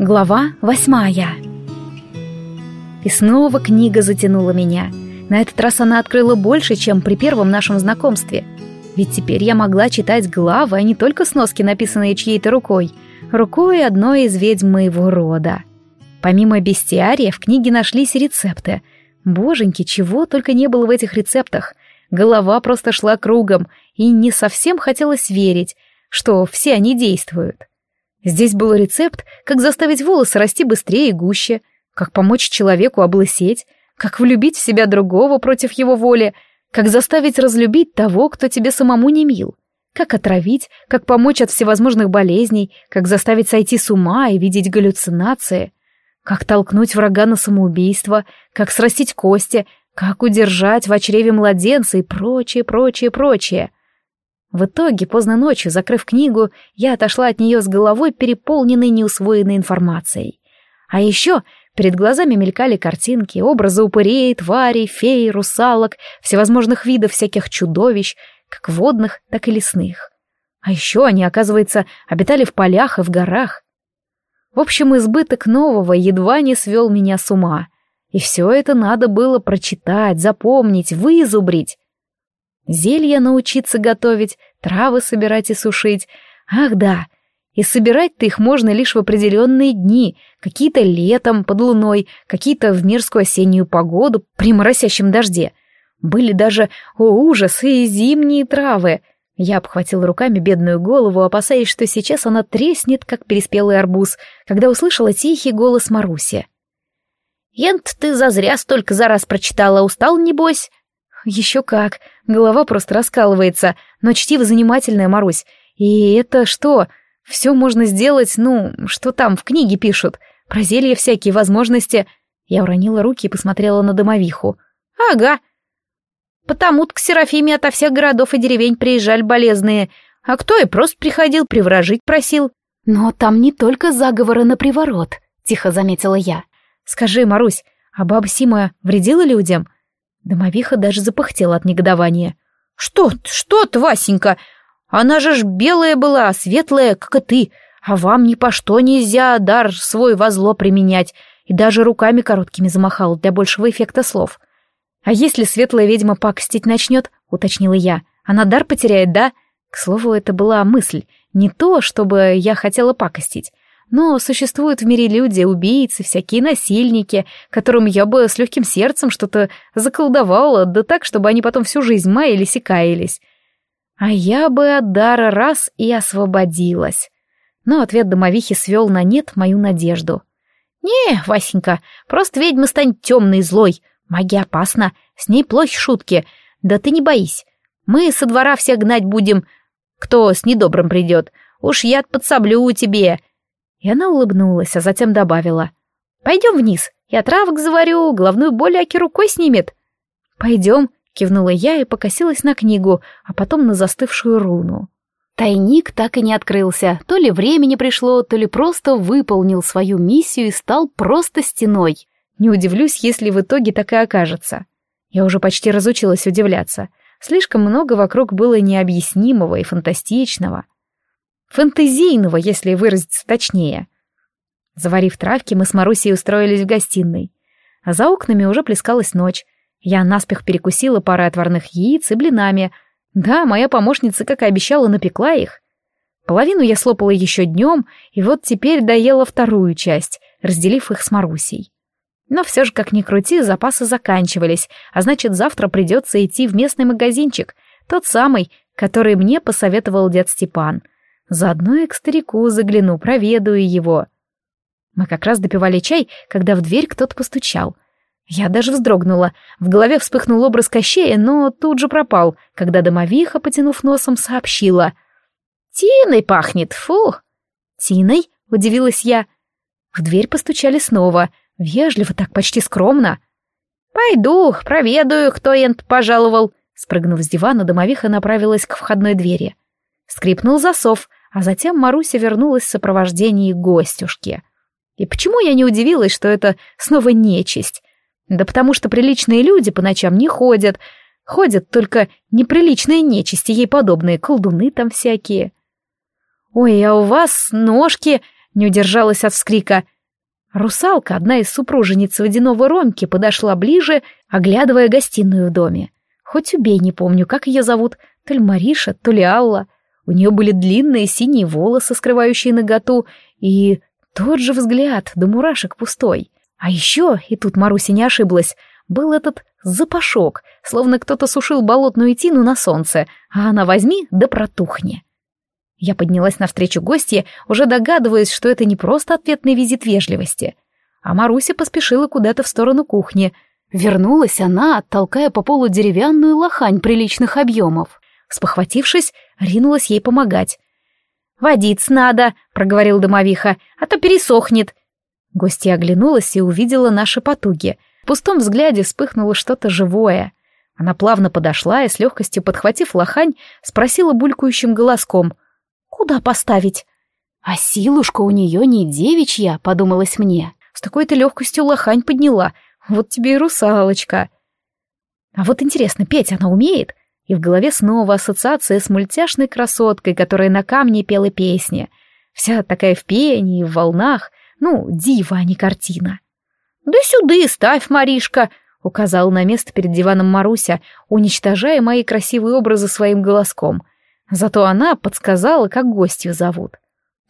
Глава восьмая И снова книга затянула меня. На этот раз она открыла больше, чем при первом нашем знакомстве. Ведь теперь я могла читать главы, а не только сноски, написанные чьей-то рукой. Рукой одной из ведьм моего рода. Помимо бестиария в книге нашлись рецепты. Боженьки, чего только не было в этих рецептах. Голова просто шла кругом, и не совсем хотелось верить, что все они действуют. Здесь был рецепт, как заставить волосы расти быстрее и гуще, как помочь человеку облысеть, как влюбить в себя другого против его воли, как заставить разлюбить того, кто тебе самому не мил, как отравить, как помочь от всевозможных болезней, как заставить сойти с ума и видеть галлюцинации, как толкнуть врага на самоубийство, как срастить кости, как удержать в чреве младенца и прочее, прочее, прочее — в итоге, поздно ночью, закрыв книгу, я отошла от нее с головой, переполненной неусвоенной информацией. А еще перед глазами мелькали картинки, образы упырей, тварей, фей, русалок, всевозможных видов всяких чудовищ, как водных, так и лесных. А еще они, оказывается, обитали в полях и в горах. В общем, избыток нового едва не свел меня с ума. И все это надо было прочитать, запомнить, вызубрить. Зелья научиться готовить, травы собирать и сушить. Ах да, и собирать-то их можно лишь в определенные дни, какие-то летом, под луной, какие-то в мерзкую осеннюю погоду, при моросящем дожде. Были даже, о ужас, и зимние травы. Я обхватила руками бедную голову, опасаясь, что сейчас она треснет, как переспелый арбуз, когда услышала тихий голос Маруси. «Ент, ты зазря столько за раз прочитала, устал, небось?» «Еще как. Голова просто раскалывается. Но чтиво занимательная, Марусь. И это что? Все можно сделать, ну, что там в книге пишут. Про зелья всякие возможности». Я уронила руки и посмотрела на домовиху. «Ага. Потому-то к Серафиме ото всех городов и деревень приезжали болезные. А кто и просто приходил, приворожить просил». «Но там не только заговоры на приворот», — тихо заметила я. «Скажи, Марусь, а баба Сима вредила людям?» Домовиха даже запыхтела от негодования. «Что, что ты, Васенька? Она же ж белая была, светлая, как и ты, а вам ни по что нельзя дар свой во зло применять, и даже руками короткими замахала для большего эффекта слов. А если светлая ведьма пакостить начнет, уточнила я, она дар потеряет, да? К слову, это была мысль, не то, чтобы я хотела пакостить, но существуют в мире люди, убийцы, всякие насильники, которым я бы с легким сердцем что-то заколдовала, да так, чтобы они потом всю жизнь маялись и каялись. А я бы от дара раз и освободилась. Но ответ домовихи свел на нет мою надежду. «Не, Васенька, просто ведьма станет темной и злой. Магия опасна, с ней плохи шутки. Да ты не боись. Мы со двора всех гнать будем, кто с недобрым придет. Уж я подсоблю тебе, и она улыбнулась, а затем добавила. «Пойдем вниз, я травок заварю, головную боль Аки рукой снимет». «Пойдем», — кивнула я и покосилась на книгу, а потом на застывшую руну. Тайник так и не открылся, то ли времени пришло, то ли просто выполнил свою миссию и стал просто стеной. Не удивлюсь, если в итоге так и окажется. Я уже почти разучилась удивляться. Слишком много вокруг было необъяснимого и фантастичного. Фантазийного, если выразиться точнее. Заварив травки, мы с Марусей устроились в гостиной. А за окнами уже плескалась ночь. Я наспех перекусила парой отварных яиц и блинами. Да, моя помощница, как и обещала, напекла их. Половину я слопала еще днем, и вот теперь доела вторую часть, разделив их с Марусей. Но все же, как ни крути, запасы заканчивались, а значит, завтра придется идти в местный магазинчик, тот самый, который мне посоветовал дед Степан — Заодно и к старику загляну, проведаю его. Мы как раз допивали чай, когда в дверь кто-то постучал. Я даже вздрогнула. В голове вспыхнул образ Кощея, но тут же пропал, когда домовиха, потянув носом, сообщила. «Тиной пахнет, фу!» «Тиной?» — удивилась я. В дверь постучали снова, вежливо так, почти скромно. «Пойду, проведаю, кто энт пожаловал». Спрыгнув с дивана, домовиха направилась к входной двери. Скрипнул засов — а затем Маруся вернулась в сопровождении гостюшки. И почему я не удивилась, что это снова нечисть? Да потому что приличные люди по ночам не ходят. Ходят только неприличные нечисти, ей подобные, колдуны там всякие. «Ой, а у вас ножки...» не удержалась от вскрика. Русалка, одна из супружениц водяного Ромки, подошла ближе, оглядывая гостиную в доме. Хоть убей, не помню, как ее зовут, то ли Мариша, то ли Алла. У нее были длинные синие волосы, скрывающие наготу, и тот же взгляд, до мурашек пустой. А еще, и тут Маруся не ошиблась, был этот запашок, словно кто-то сушил болотную тину на солнце, а она возьми да протухни. Я поднялась навстречу гостье, уже догадываясь, что это не просто ответный визит вежливости. А Маруся поспешила куда-то в сторону кухни. Вернулась она, толкая по полу деревянную лохань приличных объемов. Спохватившись, ринулась ей помогать. «Водиц надо», — проговорил домовиха, — «а то пересохнет». Гостья оглянулась и увидела наши потуги. В пустом взгляде вспыхнуло что-то живое. Она плавно подошла и, с легкостью подхватив лохань, спросила булькающим голоском. «Куда поставить?» «А силушка у нее не девичья», — подумалось мне. «С такой-то легкостью лохань подняла. Вот тебе и русалочка». «А вот интересно, петь она умеет?» И в голове снова ассоциация с мультяшной красоткой, которая на камне пела песни. Вся такая в пении, в волнах. Ну, дива, а не картина. «Да сюды ставь, Маришка!» — указал на место перед диваном Маруся, уничтожая мои красивые образы своим голоском. Зато она подсказала, как гостью зовут.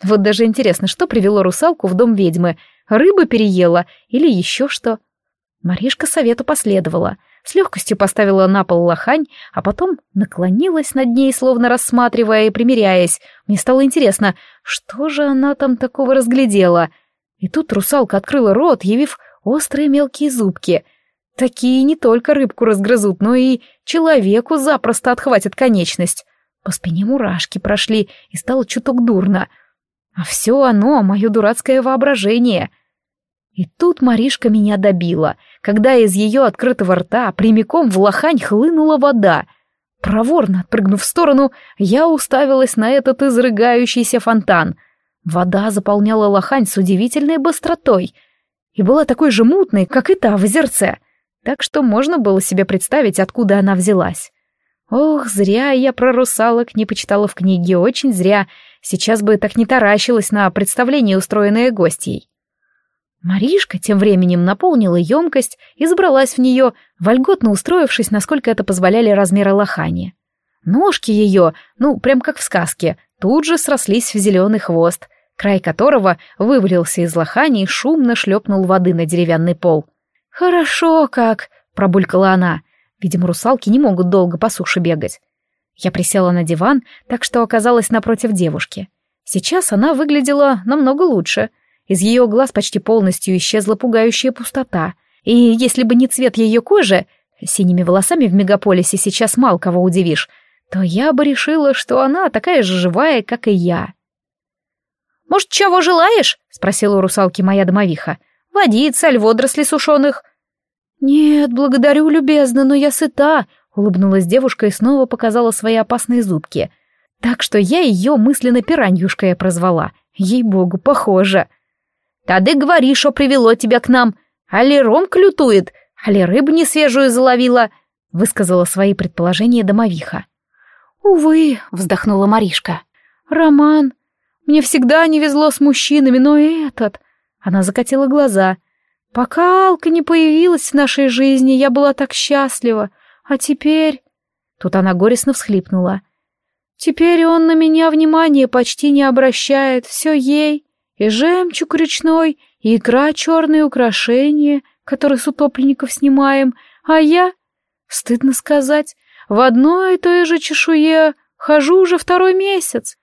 Вот даже интересно, что привело русалку в дом ведьмы? Рыба переела или еще что? Маришка совету последовала — с легкостью поставила на пол лохань, а потом наклонилась над ней, словно рассматривая и примиряясь. Мне стало интересно, что же она там такого разглядела? И тут русалка открыла рот, явив острые мелкие зубки. Такие не только рыбку разгрызут, но и человеку запросто отхватят конечность. По спине мурашки прошли, и стало чуток дурно. А все оно — мое дурацкое воображение — и тут Маришка меня добила, когда из ее открытого рта прямиком в лохань хлынула вода. Проворно отпрыгнув в сторону, я уставилась на этот изрыгающийся фонтан. Вода заполняла лохань с удивительной быстротой и была такой же мутной, как и та в озерце, так что можно было себе представить, откуда она взялась. Ох, зря я про русалок не почитала в книге, очень зря. Сейчас бы так не таращилась на представление, устроенное гостьей. Маришка тем временем наполнила емкость и забралась в нее, вольготно устроившись, насколько это позволяли размеры лохани. Ножки ее, ну, прям как в сказке, тут же срослись в зеленый хвост, край которого вывалился из лохани и шумно шлепнул воды на деревянный пол. «Хорошо как!» — пробулькала она. Видимо, русалки не могут долго по суше бегать. Я присела на диван, так что оказалась напротив девушки. Сейчас она выглядела намного лучше — из ее глаз почти полностью исчезла пугающая пустота. И если бы не цвет ее кожи, синими волосами в мегаполисе сейчас мало кого удивишь, то я бы решила, что она такая же живая, как и я. «Может, чего желаешь?» — спросила у русалки моя домовиха. «Водица, аль водоросли сушеных?» «Нет, благодарю, любезно, но я сыта», — улыбнулась девушка и снова показала свои опасные зубки. Так что я ее мысленно пираньюшкой прозвала. Ей-богу, похоже. Тады говори, что привело тебя к нам. Али ром клютует, али рыбу несвежую заловила», — высказала свои предположения домовиха. «Увы», — вздохнула Маришка. «Роман. Мне всегда не везло с мужчинами, но этот...» Она закатила глаза. «Пока Алка не появилась в нашей жизни, я была так счастлива. А теперь...» Тут она горестно всхлипнула. «Теперь он на меня внимания почти не обращает, все ей и жемчуг речной, и икра черные украшения, которые с утопленников снимаем, а я, стыдно сказать, в одной и той же чешуе хожу уже второй месяц.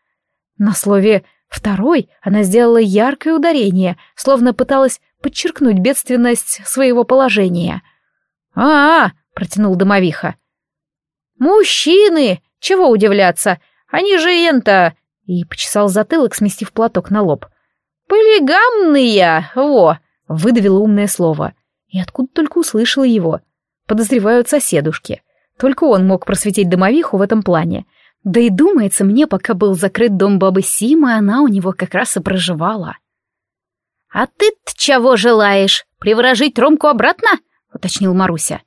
На слове «второй» она сделала яркое ударение, словно пыталась подчеркнуть бедственность своего положения. «А-а!» — протянул домовиха. «Мужчины! Чего удивляться? Они же энто!» И почесал затылок, сместив платок на лоб. «Полигамные! Во!» — выдавила умное слово. И откуда только услышала его. Подозревают соседушки. Только он мог просветить домовиху в этом плане. Да и думается мне, пока был закрыт дом бабы Симы, она у него как раз и проживала. «А ты-то чего желаешь? Приворожить Ромку обратно?» — уточнил Маруся.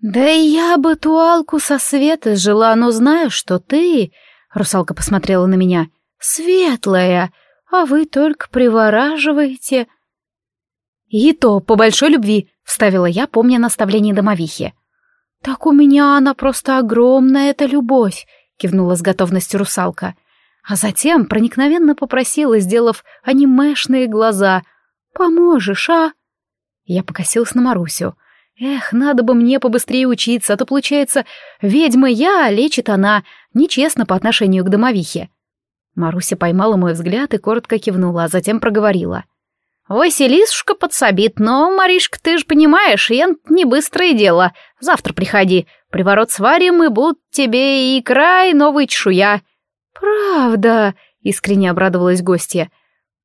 «Да я бы туалку со света жила, но знаю, что ты...» — русалка посмотрела на меня. «Светлая, а вы только привораживаете. И то по большой любви, вставила я, помня наставление домовихи. Так у меня она просто огромная, эта любовь, кивнула с готовностью русалка. А затем проникновенно попросила, сделав анимешные глаза. «Поможешь, а?» Я покосилась на Марусю. Эх, надо бы мне побыстрее учиться, а то, получается, ведьма я, а лечит она. Нечестно по отношению к домовихе. Маруся поймала мой взгляд и коротко кивнула, а затем проговорила. «Василисушка подсобит, но, Маришка, ты же понимаешь, ент не быстрое дело. Завтра приходи, приворот сварим, и будут тебе и край, новый чешуя». «Правда?» — искренне обрадовалась гостья.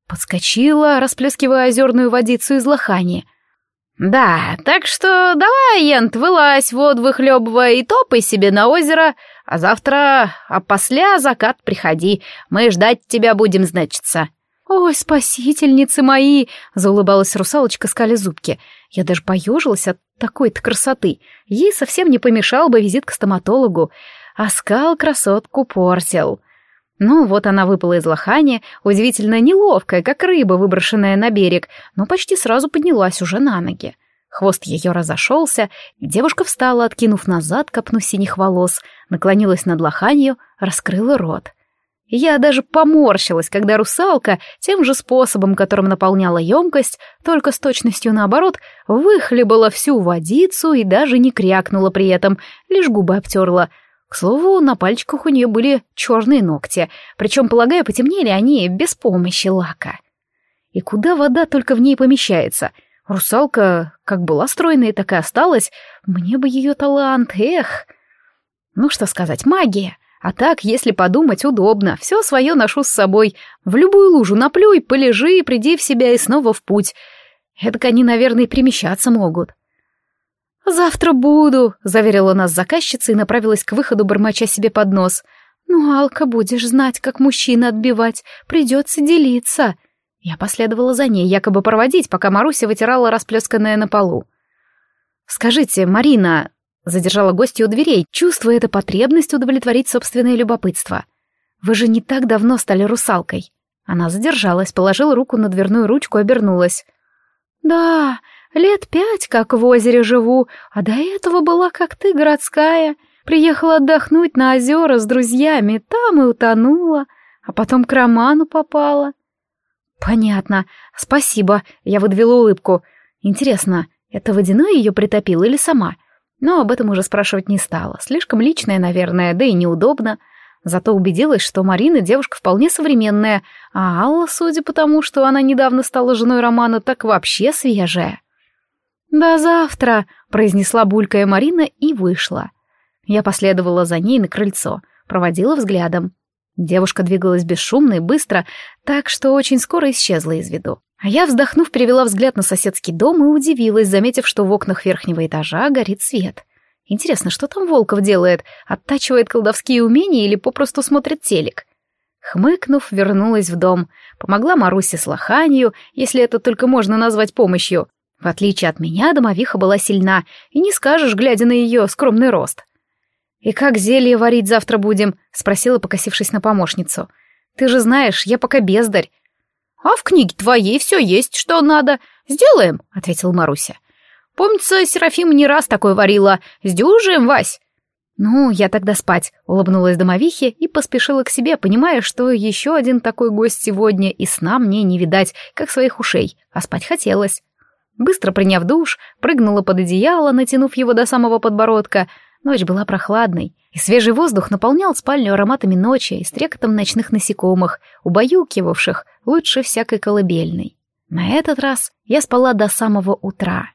Подскочила, расплескивая озерную водицу из лохани. «Да, так что давай, Ент, вылазь, воду выхлебывай и топай себе на озеро, а завтра, а после закат приходи, мы ждать тебя будем, значится». «Ой, спасительницы мои!» — заулыбалась русалочка, скали зубки. Я даже поежилась от такой-то красоты. Ей совсем не помешал бы визит к стоматологу. А скал красотку портил. Ну, вот она выпала из лохани, удивительно неловкая, как рыба, выброшенная на берег, но почти сразу поднялась уже на ноги. Хвост ее разошелся, девушка встала, откинув назад копну синих волос, наклонилась над лоханью, раскрыла рот. Я даже поморщилась, когда русалка, тем же способом, которым наполняла емкость, только с точностью наоборот, выхлебала всю водицу и даже не крякнула при этом, лишь губы обтерла — к слову, на пальчиках у нее были черные ногти, причем, полагаю, потемнели они без помощи лака. И куда вода только в ней помещается? Русалка как была стройной, так и осталась. Мне бы ее талант, эх! Ну что сказать, магия. А так, если подумать, удобно. Все свое ношу с собой. В любую лужу наплюй, полежи, приди в себя и снова в путь. Эдак они, наверное, перемещаться могут. «Завтра буду», — заверила нас заказчица и направилась к выходу, бормоча себе под нос. «Ну, Алка, будешь знать, как мужчина отбивать, придется делиться». Я последовала за ней, якобы проводить, пока Маруся вытирала расплесканное на полу. «Скажите, Марина...» — задержала гостью у дверей, чувствуя эту потребность удовлетворить собственное любопытство. «Вы же не так давно стали русалкой». Она задержалась, положила руку на дверную ручку и обернулась. «Да, Лет пять как в озере живу, а до этого была как ты, городская. Приехала отдохнуть на озера с друзьями, там и утонула, а потом к Роману попала. Понятно, спасибо, я выдвела улыбку. Интересно, это водяной ее притопил или сама? Но об этом уже спрашивать не стала. Слишком личное, наверное, да и неудобно. Зато убедилась, что Марина девушка вполне современная, а Алла, судя по тому, что она недавно стала женой Романа, так вообще свежая. «До завтра», — произнесла булькая Марина и вышла. Я последовала за ней на крыльцо, проводила взглядом. Девушка двигалась бесшумно и быстро, так что очень скоро исчезла из виду. А я, вздохнув, перевела взгляд на соседский дом и удивилась, заметив, что в окнах верхнего этажа горит свет. Интересно, что там Волков делает? Оттачивает колдовские умения или попросту смотрит телек? Хмыкнув, вернулась в дом. Помогла Марусе с лоханью, если это только можно назвать помощью. В отличие от меня, домовиха была сильна, и не скажешь, глядя на ее скромный рост. «И как зелье варить завтра будем?» — спросила, покосившись на помощницу. «Ты же знаешь, я пока бездарь». «А в книге твоей все есть, что надо. Сделаем», — ответил Маруся. «Помнится, Серафима не раз такое варила. Сдюжим, Вась». «Ну, я тогда спать», — улыбнулась домовихе и поспешила к себе, понимая, что еще один такой гость сегодня, и сна мне не видать, как своих ушей, а спать хотелось. Быстро приняв душ, прыгнула под одеяло, натянув его до самого подбородка. Ночь была прохладной, и свежий воздух наполнял спальню ароматами ночи и стрекотом ночных насекомых, убаюкивавших лучше всякой колыбельной. На этот раз я спала до самого утра.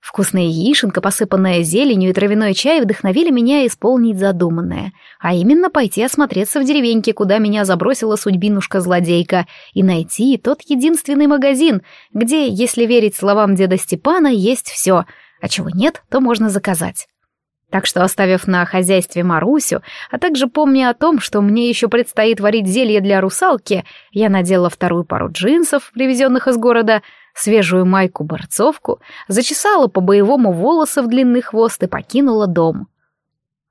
Вкусная яишенка, посыпанная зеленью и травяной чай вдохновили меня исполнить задуманное, а именно пойти осмотреться в деревеньке, куда меня забросила судьбинушка-злодейка, и найти тот единственный магазин, где, если верить словам деда Степана, есть все, а чего нет, то можно заказать. Так что, оставив на хозяйстве Марусю, а также помня о том, что мне еще предстоит варить зелье для русалки, я надела вторую пару джинсов, привезенных из города, свежую майку-борцовку, зачесала по-боевому волосы в длинный хвост и покинула дом.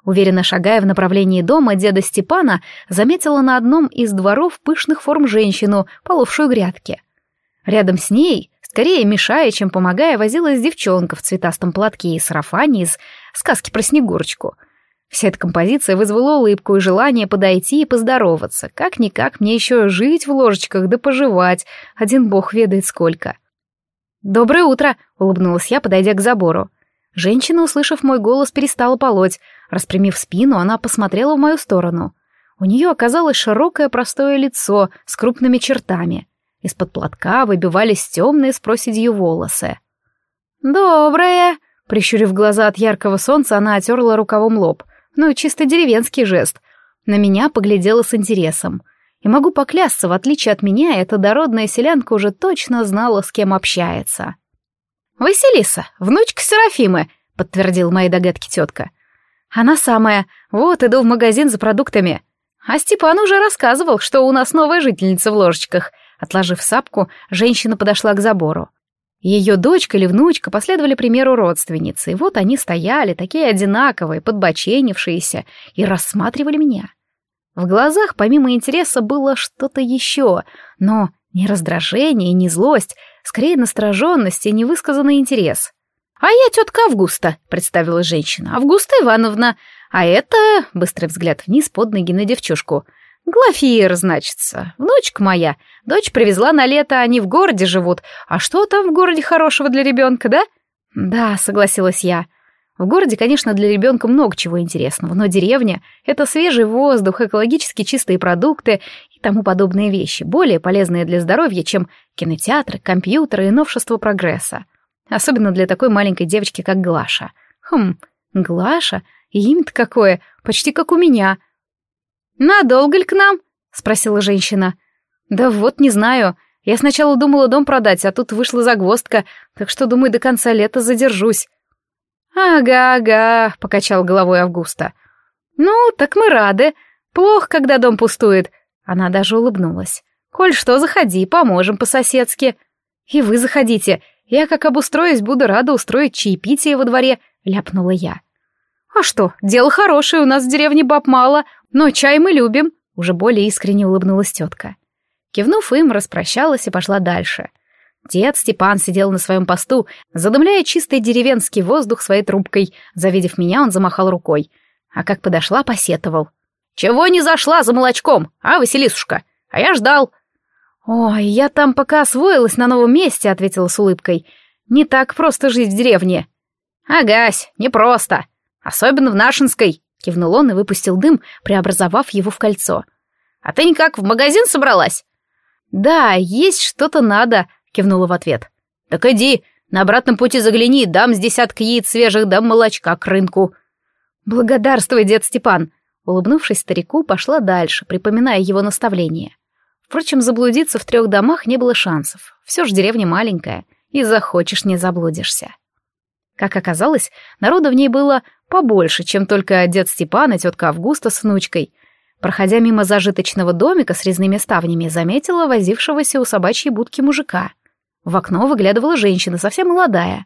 Уверенно шагая в направлении дома деда Степана, заметила на одном из дворов пышных форм женщину, половшую грядки. Рядом с ней, скорее мешая, чем помогая, возилась девчонка в цветастом платке и сарафане из сказки про Снегурочку. Вся эта композиция вызвала улыбку и желание подойти и поздороваться. Как-никак мне еще жить в ложечках да поживать, один бог ведает сколько. «Доброе утро!» — улыбнулась я, подойдя к забору. Женщина, услышав мой голос, перестала полоть. Распрямив спину, она посмотрела в мою сторону. У нее оказалось широкое простое лицо с крупными чертами. Из-под платка выбивались темные с проседью волосы. «Доброе!» Прищурив глаза от яркого солнца, она отерла рукавом лоб. Ну, чисто деревенский жест. На меня поглядела с интересом. И могу поклясться, в отличие от меня, эта дородная селянка уже точно знала, с кем общается. «Василиса, внучка Серафимы», — подтвердил мои догадки тетка. «Она самая. Вот, иду в магазин за продуктами». А Степан уже рассказывал, что у нас новая жительница в ложечках. Отложив сапку, женщина подошла к забору. Ее дочка или внучка последовали примеру родственницы, и вот они стояли, такие одинаковые, подбоченившиеся, и рассматривали меня. В глазах помимо интереса было что-то еще, но не раздражение не злость, скорее настороженность и невысказанный интерес. «А я тетка Августа», — представила женщина. «Августа Ивановна. А это...» — быстрый взгляд вниз под ноги на девчушку. «Глафир, значится. Внучка моя. Дочь привезла на лето, они в городе живут. А что там в городе хорошего для ребенка, да?» «Да», — согласилась я. В городе, конечно, для ребенка много чего интересного, но деревня — это свежий воздух, экологически чистые продукты и тому подобные вещи, более полезные для здоровья, чем кинотеатры, компьютеры и новшества прогресса. Особенно для такой маленькой девочки, как Глаша. Хм, Глаша? Имя-то какое, почти как у меня. «Надолго ли к нам?» — спросила женщина. «Да вот, не знаю. Я сначала думала дом продать, а тут вышла загвоздка, так что, думаю, до конца лета задержусь». «Ага, ага», — покачал головой Августа. «Ну, так мы рады. Плохо, когда дом пустует». Она даже улыбнулась. «Коль что, заходи, поможем по-соседски». «И вы заходите. Я, как обустроюсь, буду рада устроить чаепитие во дворе», — ляпнула я. «А что, дело хорошее, у нас в деревне баб мало, но чай мы любим», — уже более искренне улыбнулась тетка. Кивнув им, распрощалась и пошла дальше — Дед Степан сидел на своем посту, задымляя чистый деревенский воздух своей трубкой. Завидев меня, он замахал рукой. А как подошла, посетовал. «Чего не зашла за молочком, а, Василисушка? А я ждал». «Ой, я там пока освоилась на новом месте», — ответила с улыбкой. «Не так просто жить в деревне». «Агась, непросто. Особенно в Нашинской», — кивнул он и выпустил дым, преобразовав его в кольцо. «А ты никак в магазин собралась?» «Да, есть что-то надо», кивнула в ответ. «Так иди, на обратном пути загляни, дам с десяток яиц свежих, дам молочка к рынку». «Благодарствуй, дед Степан!» Улыбнувшись старику, пошла дальше, припоминая его наставление. Впрочем, заблудиться в трех домах не было шансов. Все же деревня маленькая, и захочешь не заблудишься. Как оказалось, народа в ней было побольше, чем только дед Степан и тетка Августа с внучкой. Проходя мимо зажиточного домика с резными ставнями, заметила возившегося у собачьей будки мужика — в окно выглядывала женщина, совсем молодая.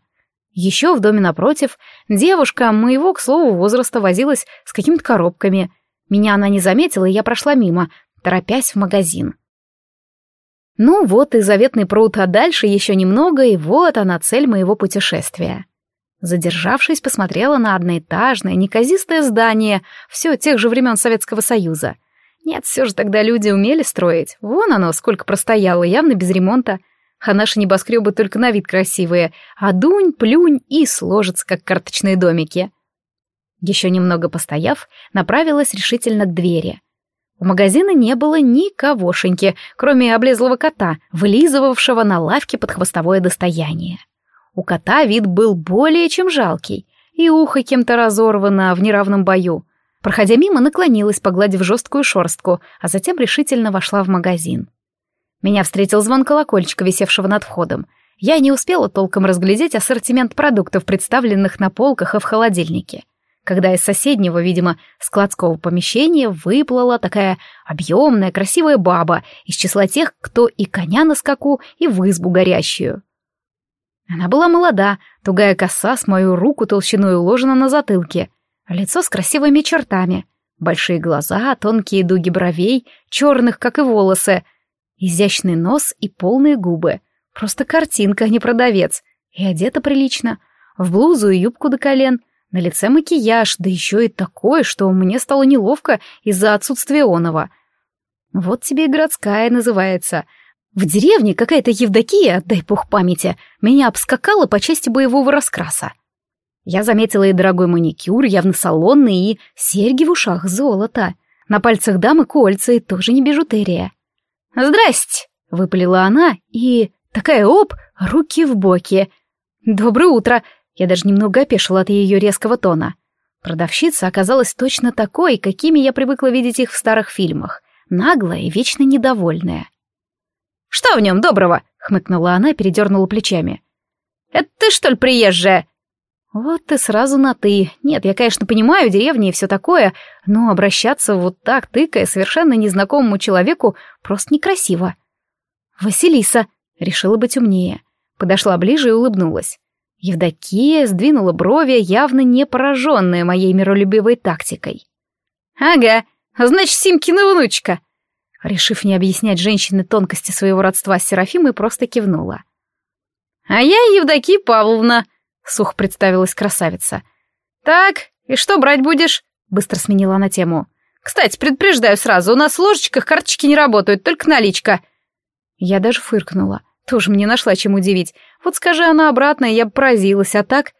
Еще в доме напротив девушка моего, к слову, возраста возилась с какими-то коробками. Меня она не заметила, и я прошла мимо, торопясь в магазин. Ну вот и заветный пруд, а дальше еще немного, и вот она цель моего путешествия. Задержавшись, посмотрела на одноэтажное, неказистое здание, все тех же времен Советского Союза. Нет, все же тогда люди умели строить. Вон оно, сколько простояло, явно без ремонта а наши небоскребы только на вид красивые, а дунь, плюнь и сложатся, как карточные домики. Еще немного постояв, направилась решительно к двери. У магазина не было никогошеньки, кроме облезлого кота, вылизывавшего на лавке под хвостовое достояние. У кота вид был более чем жалкий, и ухо кем-то разорвано в неравном бою. Проходя мимо, наклонилась, погладив жесткую шорстку, а затем решительно вошла в магазин. Меня встретил звон колокольчика, висевшего над входом. Я не успела толком разглядеть ассортимент продуктов, представленных на полках и в холодильнике. Когда из соседнего, видимо, складского помещения выплыла такая объемная, красивая баба из числа тех, кто и коня на скаку, и в избу горящую. Она была молода, тугая коса с мою руку толщиной уложена на затылке. Лицо с красивыми чертами, большие глаза, тонкие дуги бровей, черных, как и волосы, изящный нос и полные губы. Просто картинка, а не продавец. И одета прилично, в блузу и юбку до колен, на лице макияж, да еще и такой, что мне стало неловко из-за отсутствия оного. Вот тебе и городская называется. В деревне какая-то Евдокия, дай бог памяти, меня обскакала по части боевого раскраса. Я заметила и дорогой маникюр, явно салонный, и серьги в ушах золото. На пальцах дамы кольца и тоже не бижутерия. «Здрасте!» — выпалила она, и такая оп, руки в боки. «Доброе утро!» Я даже немного опешила от ее резкого тона. Продавщица оказалась точно такой, какими я привыкла видеть их в старых фильмах. Наглая и вечно недовольная. «Что в нем доброго?» — хмыкнула она и передернула плечами. «Это ты, что ли, приезжая?» «Вот ты сразу на «ты». Нет, я, конечно, понимаю деревни и все такое, но обращаться вот так, тыкая совершенно незнакомому человеку, просто некрасиво». «Василиса», — решила быть умнее. Подошла ближе и улыбнулась. Евдокия сдвинула брови, явно не пораженная моей миролюбивой тактикой. «Ага, значит, Симкина внучка!» Решив не объяснять женщине тонкости своего родства с Серафимой, просто кивнула. «А я Евдокия Павловна», — сух представилась красавица. «Так, и что брать будешь?» — быстро сменила она тему. «Кстати, предупреждаю сразу, у нас в ложечках карточки не работают, только наличка». Я даже фыркнула. Тоже мне нашла чем удивить. Вот скажи она обратно, я бы поразилась, а так...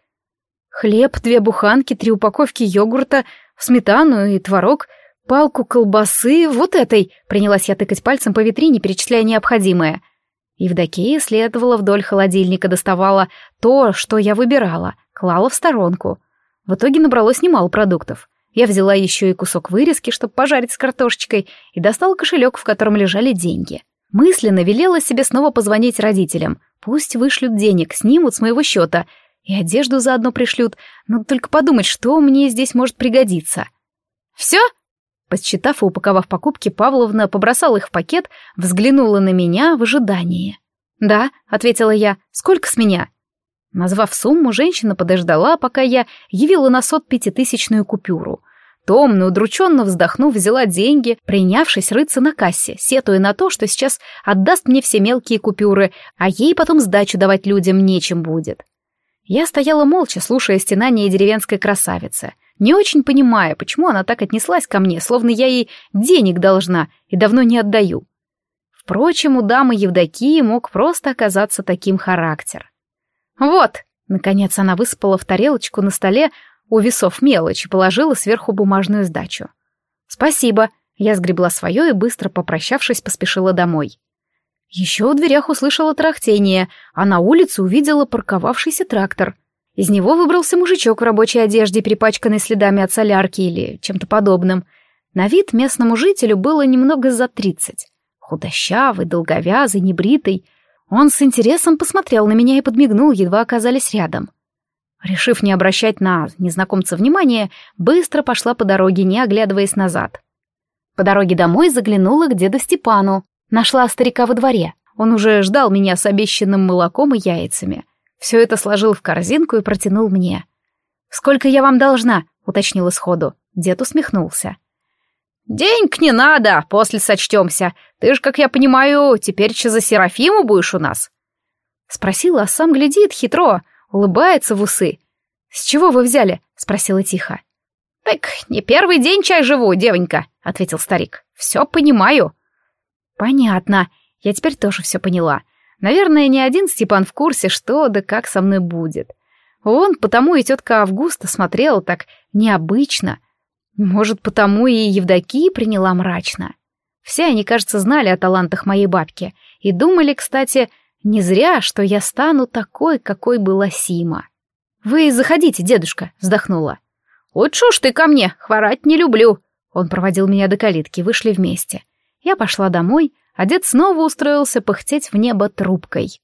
Хлеб, две буханки, три упаковки йогурта, сметану и творог, палку колбасы, вот этой. Принялась я тыкать пальцем по витрине, перечисляя необходимое. Евдокия следовала вдоль холодильника, доставала то, что я выбирала, клала в сторонку. В итоге набралось немало продуктов. Я взяла еще и кусок вырезки, чтобы пожарить с картошечкой, и достала кошелек, в котором лежали деньги. Мысленно велела себе снова позвонить родителям. Пусть вышлют денег, снимут с моего счета. И одежду заодно пришлют. Но только подумать, что мне здесь может пригодиться. «Все?» Подсчитав и упаковав покупки, Павловна побросала их в пакет, взглянула на меня в ожидании. «Да», — ответила я, — «сколько с меня?» Назвав сумму, женщина подождала, пока я явила на сот пятитысячную купюру, Томно, удрученно вздохнув, взяла деньги, принявшись рыться на кассе, сетуя на то, что сейчас отдаст мне все мелкие купюры, а ей потом сдачу давать людям нечем будет. Я стояла молча, слушая стенания деревенской красавицы, не очень понимая, почему она так отнеслась ко мне, словно я ей денег должна и давно не отдаю. Впрочем, у дамы Евдокии мог просто оказаться таким характер. «Вот!» — наконец она высыпала в тарелочку на столе у весов мелочь и положила сверху бумажную сдачу. «Спасибо», — я сгребла свое и, быстро попрощавшись, поспешила домой. Еще в дверях услышала трахтение, а на улице увидела парковавшийся трактор. Из него выбрался мужичок в рабочей одежде, перепачканный следами от солярки или чем-то подобным. На вид местному жителю было немного за тридцать. Худощавый, долговязый, небритый. Он с интересом посмотрел на меня и подмигнул, едва оказались рядом. Решив не обращать на незнакомца внимания, быстро пошла по дороге, не оглядываясь назад. По дороге домой заглянула к деду Степану. Нашла старика во дворе. Он уже ждал меня с обещанным молоком и яйцами. Все это сложил в корзинку и протянул мне. «Сколько я вам должна?» — уточнила сходу. Дед усмехнулся. «Денег не надо, после сочтемся. Ты ж, как я понимаю, теперь че за Серафиму будешь у нас?» Спросила, а сам глядит хитро — улыбается в усы. «С чего вы взяли?» — спросила тихо. «Так не первый день чай живу, девонька», — ответил старик. «Все понимаю». «Понятно. Я теперь тоже все поняла. Наверное, не один Степан в курсе, что да как со мной будет. Он потому и тетка Августа смотрела так необычно. Может, потому и Евдокия приняла мрачно. Все они, кажется, знали о талантах моей бабки и думали, кстати, не зря, что я стану такой, какой была Сима. «Вы заходите, дедушка», — вздохнула. «Вот шо ж ты ко мне, хворать не люблю». Он проводил меня до калитки, вышли вместе. Я пошла домой, а дед снова устроился пыхтеть в небо трубкой.